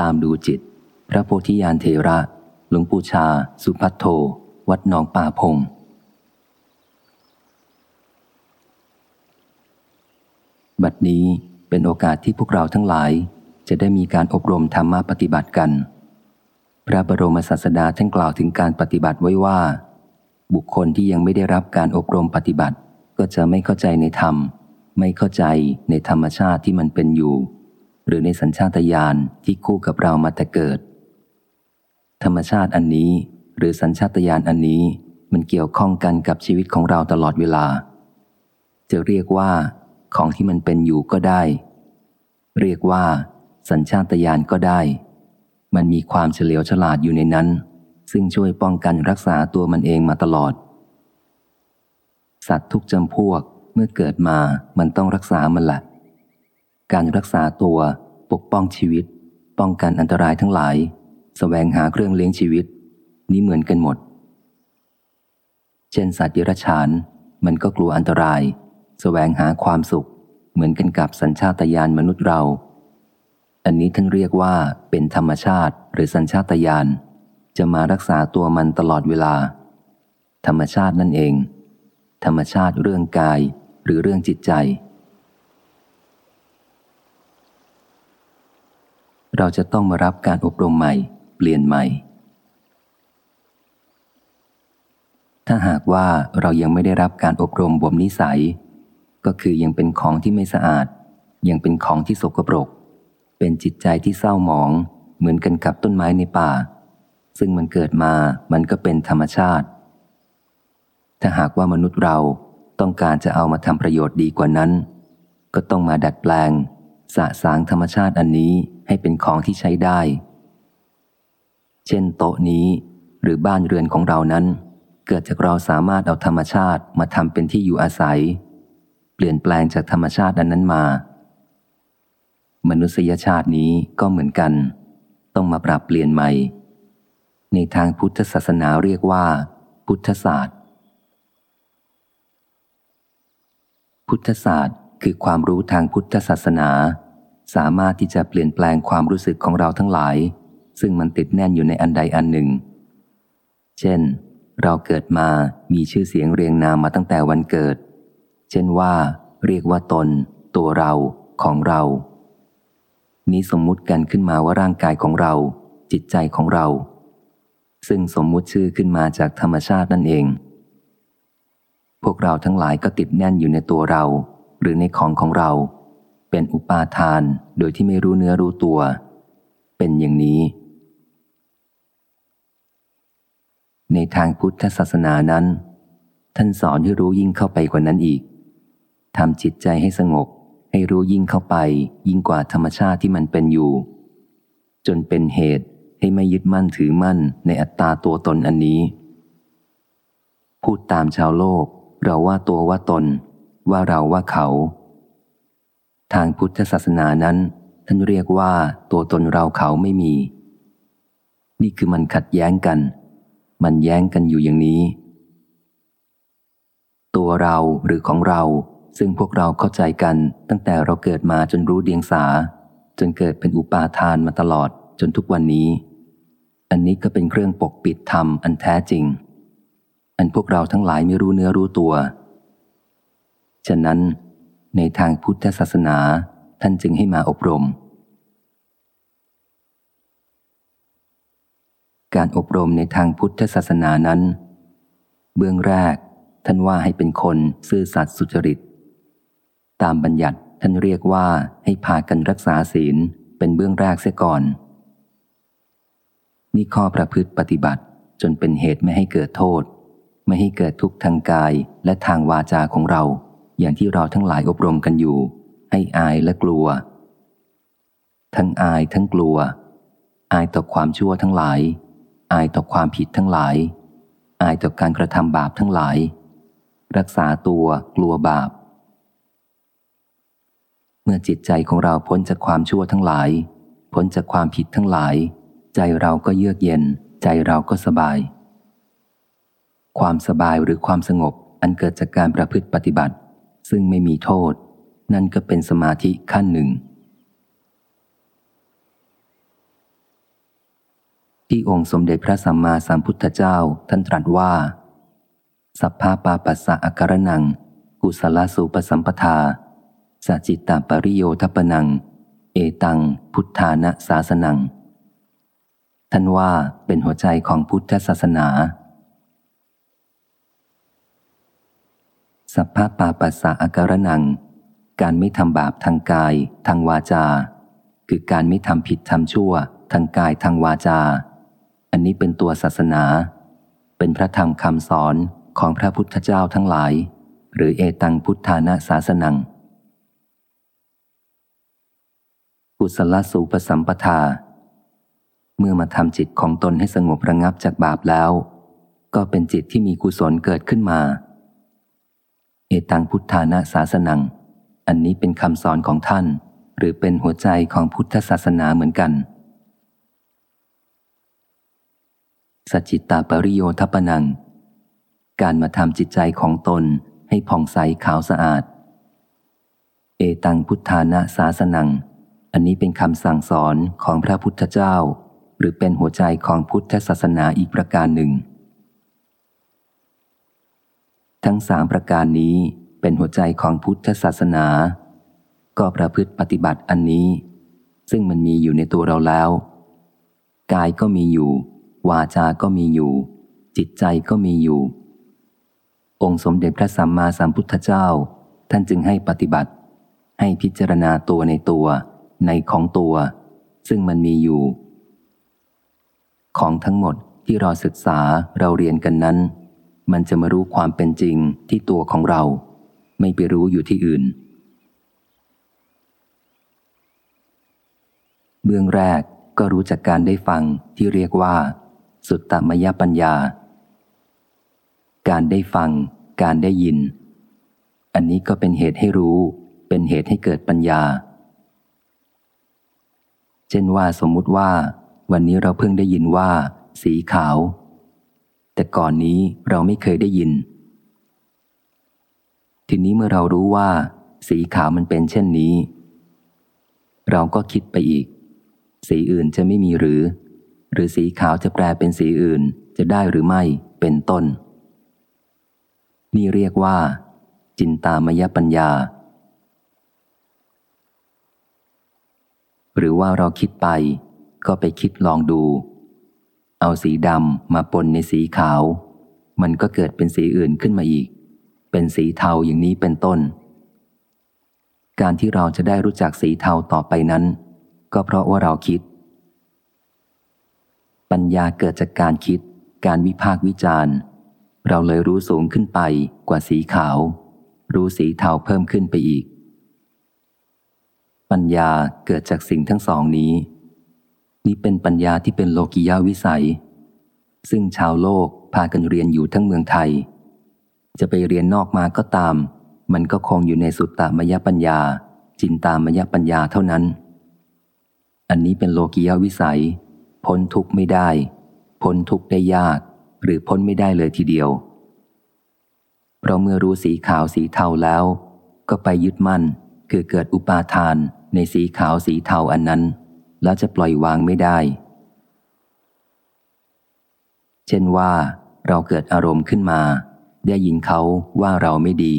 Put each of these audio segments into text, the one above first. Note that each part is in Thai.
ตามดูจิต พระโพธิญาณเทระ หลวงปู่ชา สุพัทโท วัดหนองป่าพงบัดนี้เป็นโอกาสที่พวกเราทั้งหลาย จะได้มีการอบรมธรรมะปฏิบัติกัน พระบรมศาสดาท่านกล่าวถึงการปฏิบัติไว้ว่า บุคคลที่ยังไม่ได้รับการอบรมปฏิบัติ ก็จะไม่เข้าใจในธรรม ไม่เข้าใจในธรรมชาติที่มันเป็นอยู่ หรือในสัญชาตญาณที่คู่กับเรามาแต่เกิด ธรรมชาติอันนี้หรือสัญชาตญาณอันนี้มันเกี่ยวข้องกันกับชีวิตของเราตลอดเวลา จะเรียกว่า ของที่มันเป็นอยู่ก็ได้ เรียกว่า สัญชาตญาณก็ได้ มันมีความเฉลียวฉลาดอยู่ในนั้น ซึ่งช่วยป้องกันรักษาตัวมันเองมาตลอด สัตว์ทุกจำพวกเมื่อเกิดมามันต้องรักษามันแหละ การรักษาตัว ปกป้องชีวิต ป้องกันอันตรายทั้งหลายสแสวงหาเครื่องเลี้ยงชีวิต นี้เหมือนกันหมด เช่นสัตว์เดรัจฉาน มันก็กลัวอันตรายสแสวงหาความสุข เหมือนกันกับสัญชาตญาณมนุษย์เรา อันนี้ท่านเรียกว่าเป็นธรรมชาติหรือสัญชาตญาณจะมารักษาตัวมันตลอดเวลา ธรรมชาตินั่นเอง ธรรมชาติเรื่องกายหรือเรื่องจิตใจ เราจะต้องมารับการอบรมใหม่ เปลี่ยนใหม่ ถ้าหากว่าเรายังไม่ได้รับการอบรมบ่มนิสัย ก็คือยังเป็นของที่ไม่สะอาด ยังเป็นของที่สกปรก เป็นจิตใจที่เศร้าหมอง เหมือนกันกับต้นไม้ในป่า ซึ่งมันเกิดมามันก็เป็นธรรมชาติ ถ้าหากว่ามนุษย์เราต้องการจะเอามาทำประโยชน์ดีกว่านั้น ก็ต้องมาดัดแปลง สะสางธรรมชาติอันนี้ให้เป็นของที่ใช้ได้ เช่นโต๊ะนี้หรือบ้านเรือนของเรานั้น เกิดจากเราสามารถเอาธรรมชาติมาทำเป็นที่อยู่อาศัย เปลี่ยนแปลงจากธรรมชาติอันนั้นมา มนุษยชาตินี้ก็เหมือนกัน ต้องมาปรับเปลี่ยนใหม่ ในทางพุทธศาสนาเรียกว่า พุทธศาสตร์ พุทธศาสตร์ คือความรู้ทางพุทธศาสนา สามารถที่จะเปลี่ยนแปลงความรู้สึกของเราทั้งหลาย ซึ่งมันติดแน่นอยู่ในอันใดอันหนึ่ง เช่น เราเกิดมามีชื่อเสียงเรียงนามมาตั้งแต่วันเกิด เช่นว่า เรียกว่าตน ตัวเราของเรา นี้สมมุติกันขึ้นมาว่าร่างกายของเรา จิตใจของเรา ซึ่งสมมุติชื่อขึ้นมาจากธรรมชาตินั่นเองพวกเราทั้งหลายก็ติดแน่นอยู่ในตัวเรา หรือในของของเรา เป็นอุปาทานโดยที่ไม่รู้เนื้อรู้ตัว เป็นอย่างนี้ ในทางพุทธศาสนานั้น ท่านสอนให้รู้ยิ่งเข้าไปกว่านั้นอีกทำจิตใจให้สงบ ให้รู้ยิ่งเข้าไป ยิ่งกว่าธรรมชาติที่มันเป็นอยู่ จนเป็นเหตุให้ไม่ยึดมั่นถือมั่นในอัตตาตัวตนอันนี้ พูดตามชาวโลกเราว่าตัวว่าตน ว่าเราว่าเขา ทางพุทธศาสนานั้น ท่านเรียกว่าตัวตนเราเขาไม่มี นี่คือมันขัดแย้งกัน มันแย้งกันอยู่อย่างนี้ ตัวเราหรือของเราซึ่งพวกเราเข้าใจกันตั้งแต่เราเกิดมาจนรู้เดียงสา จนเกิดเป็นอุปาทานมาตลอดจนทุกวันนี้ อันนี้ก็เป็นเครื่องปกปิดธรรมอันแท้จริง อันพวกเราทั้งหลายไม่รู้เนื้อรู้ตัว ฉะนั้นในทางพุทธศาสนาท่านจึงให้มาอบรม การอบรมในทางพุทธศาสนานั้น เบื้องแรกท่านว่าให้เป็นคนซื่อสัตย์สุจริต ตามบัญญัติท่านเรียกว่าให้พากันรักษาศีลเป็นเบื้องแรกเสียก่อน นี่ข้อประพฤติปฏิบัติจนเป็นเหตุไม่ให้เกิดโทษ ไม่ให้เกิดทุกข์ทางกายและทางวาจาของเรา อย่างที่เราทั้งหลายอบรมกันอยู่ ให้อายและกลัว ทั้งอายทั้งกลัว อายต่อความชั่วทั้งหลาย อายต่อความผิดทั้งหลาย อายต่อการกระทำบาปทั้งหลาย รักษาตัวกลัวบาป เมื่อจิตใจของเราพ้นจากความชั่วทั้งหลาย พ้นจากความผิดทั้งหลาย ใจเราก็เยือกเย็น ใจเราก็สบาย ความสบายหรือความสงบอันเกิดจากการประพฤติปฏิบัติ ซึ่งไม่มีโทษ นั่นก็เป็นสมาธิขั้นหนึ่ง ที่องค์สมเด็จพระสัมมาสัมพุทธเจ้าท่านตรัสว่า สัพพาปาปัสสะอาการนัง กุศลสูปสัมปทาสัจิตตาปริโยทปนัง เอตัง พุทธานะศาสนัง ท่านว่าเป็นหัวใจของพุทธศาสนา สัพพะปาปัสสะอาการนัง การไม่ทำบาปทางกาย ทางวาจา คือการไม่ทำผิดทำชั่ว ทางกายทางวาจา อันนี้เป็นตัวศาสนา เป็นพระธรรมคำสอนของพระพุทธเจ้าทั้งหลาย หรือเอตังพุทธานะศาสนังกุศลสูปสัมปทา เมื่อมาทำจิตของตนให้สงบระงับจากบาปแล้ว ก็เป็นจิตที่มีกุศลเกิดขึ้นมา เอตังพุทธานาศาสนัง อันนี้เป็นคำสอนของท่าน หรือเป็นหัวใจของพุทธศาสนาเหมือนกันสจิตตาปริโยทปนัง การมาทำจิตใจของตนให้ผ่องใสขาวสะอาด เอตังพุทธานาศาสนัง อันนี้เป็นคำสั่งสอนของพระพุทธเจ้า หรือเป็นหัวใจของพุทธศาสนาอีกประการหนึ่ง ทั้งสามประการนี้เป็นหัวใจของพุทธศาสนา ก็ประพฤติปฏิบัติอันนี้ ซึ่งมันมีอยู่ในตัวเราแล้ว กายก็มีอยู่ วาจา ก็มีอยู่ จิตใจก็มีอยู่ องค์สมเด็จพระสัมมาสัมพุทธเจ้า ท่านจึงให้ปฏิบัติ ให้พิจารณาตัวในตัว ในของตัว ซึ่งมันมีอยู่ ของทั้งหมดที่เราศึกษาเราเรียนกันนั้น มันจะมารู้ความเป็นจริงที่ตัวของเรา ไม่ไปรู้อยู่ที่อื่น เบื้องแรกก็รู้จากการได้ฟังที่เรียกว่า สุตตมยปัญญา การได้ฟัง การได้ยิน อันนี้ก็เป็นเหตุให้รู้ เป็นเหตุให้เกิดปัญญา เช่นว่าสมมุติว่า วันนี้เราเพิ่งได้ยินว่า สีขาว แต่ก่อนนี้เราไม่เคยได้ยิน ทีนี้เมื่อเรารู้ว่า สีขาวมันเป็นเช่นนี้ เราก็คิดไปอีก สีอื่นจะไม่มีหรือ หรือสีขาวจะแปลเป็นสีอื่นจะได้หรือไม่เป็นต้น นี่เรียกว่า จินตามยปัญญา หรือว่าเราคิดไป ก็ไปคิดลองดู เอาสีดำมาปนในสีขาว มันก็เกิดเป็นสีอื่นขึ้นมาอีก เป็นสีเทาอย่างนี้เป็นต้น การที่เราจะได้รู้จักสีเทาต่อไปนั้น ก็เพราะว่าเราคิด ปัญญาเกิดจากการคิด การวิพากวิจารณ์ เราเลยรู้สูงขึ้นไปกว่าสีขาว รู้สีเทาเพิ่มขึ้นไปอีก ปัญญาเกิดจากสิ่งทั้งสองนี้ นี่เป็นปัญญาที่เป็นโลกิยาวิสัย ซึ่งชาวโลกพากันเรียนอยู่ทั้งเมืองไทย จะไปเรียนนอกมาก็ตาม มันก็คงอยู่ในสุตตามยปัญญา จินตามยปัญญาเท่านั้น อันนี้เป็นโลกิยาวิสัย พ้นทุกข์ไม่ได้ พ้นทุกข์ได้ยาก หรือพ้นไม่ได้เลยทีเดียว เพราะเมื่อรู้สีขาวสีเทาแล้ว ก็ไปยึดมั่นคือเกิดอุปาทานในสีขาวสีเทาอันนั้น แล้วจะปล่อยวางไม่ได้ เช่นว่า เราเกิดอารมณ์ขึ้นมา ได้ยินเขาว่าเราไม่ดี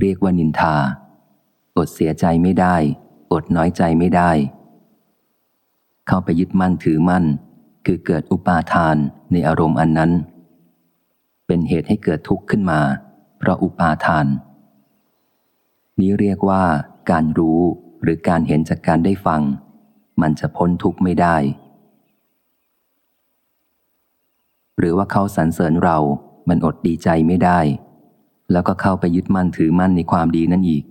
เรียกว่านินทา อดเสียใจไม่ได้ อดน้อยใจไม่ได้ เข้าไปยึดมั่นถือมั่น คือเกิดอุปาทานในอารมณ์อันนั้น เป็นเหตุให้เกิดทุกข์ขึ้นมา เพราะอุปาทาน นี้เรียกว่าการรู้หรือการเห็นจากการได้ฟัง มันจะพ้นทุกข์ไม่ได้ หรือว่าเขาสรรเสริญเรา มันอดดีใจไม่ได้ แล้วก็เข้าไปยึดมั่นถือมั่นในความดีนั่นอีก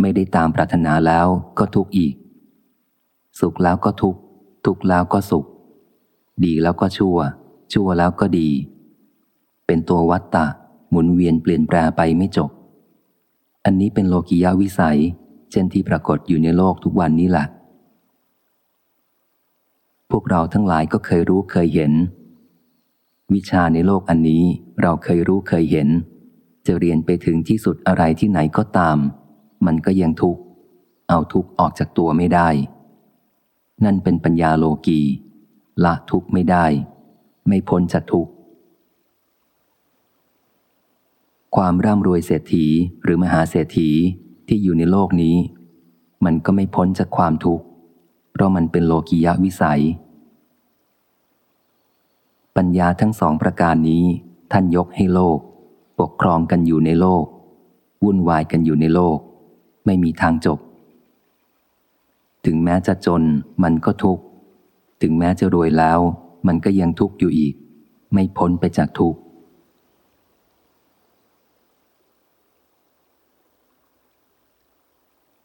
ไม่ได้ตามปรารถนาแล้วก็ทุกข์อีก สุขแล้วก็ทุกข์ ทุกข์แล้วก็สุข ดีแล้วก็ชั่ว ชั่วแล้วก็ดี เป็นตัววัตตะ หมุนเวียนเปลี่ยนแปลไปไม่จบ อันนี้เป็นโลกิยาวิสัย เช่นที่ปรากฏอยู่ในโลกทุกวันนี้แหละ พวกเราทั้งหลายก็เคยรู้เคยเห็น วิชาในโลกอันนี้เราเคยรู้เคยเห็น จะเรียนไปถึงที่สุดอะไรที่ไหนก็ตาม มันก็ยังทุกข์ เอาทุกข์ออกจากตัวไม่ได้ นั่นเป็นปัญญาโลกีละทุกข์ไม่ได้ ไม่พ้นจากทุกข์ ความร่ำรวยเศรษฐีหรือมหาเศรษฐีที่อยู่ในโลกนี้ มันก็ไม่พ้นจากความทุกข์ ราะมันเป็นโลกิยะวิสัย ปัญญาทั้งสองประการนี้ ท่านยกให้โลก ปกครองกันอยู่ในโลก วุ่นวายกันอยู่ในโลก ไม่มีทางจบ ถึงแม้จะจนมันก็ทุกข์ ถึงแม้จะรวยแล้ว มันก็ยังทุกข์อยู่อีก ไม่พ้นไปจากทุกข์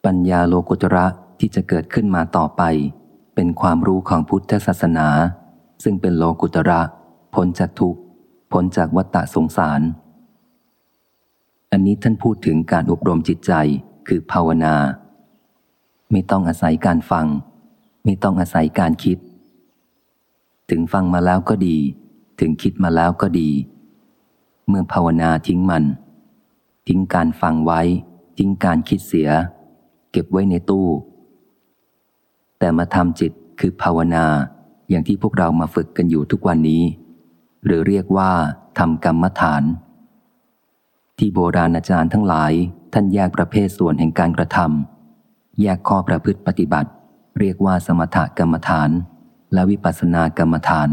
ปัญญาโลกุตระ ที่จะเกิดขึ้นมาต่อไป เป็นความรู้ของพุทธศาสนา ซึ่งเป็นโลกุตระพ้นจากทุกข์พ้นจากวัฏฏะสงสาร อันนี้ท่านพูดถึงการอบรมจิตใจคือภาวนา ไม่ต้องอาศัยการฟัง ไม่ต้องอาศัยการคิด ถึงฟังมาแล้วก็ดี ถึงคิดมาแล้วก็ดี เมื่อภาวนาทิ้งมัน ทิ้งการฟังไว้ ทิ้งการคิดเสีย เก็บไว้ในตู้ แต่มาทำจิตคือภาวนา อย่างที่พวกเรามาฝึกกันอยู่ทุกวันนี้ หรือเรียกว่าทำกรรมฐาน ที่โบราณอาจารย์ทั้งหลาย ท่านแยกประเภทส่วนแห่งการกระทำแยกข้อประพฤติปฏิบัติ เรียกว่าสมถกรรมฐาน และวิปัสสนากรรมฐาน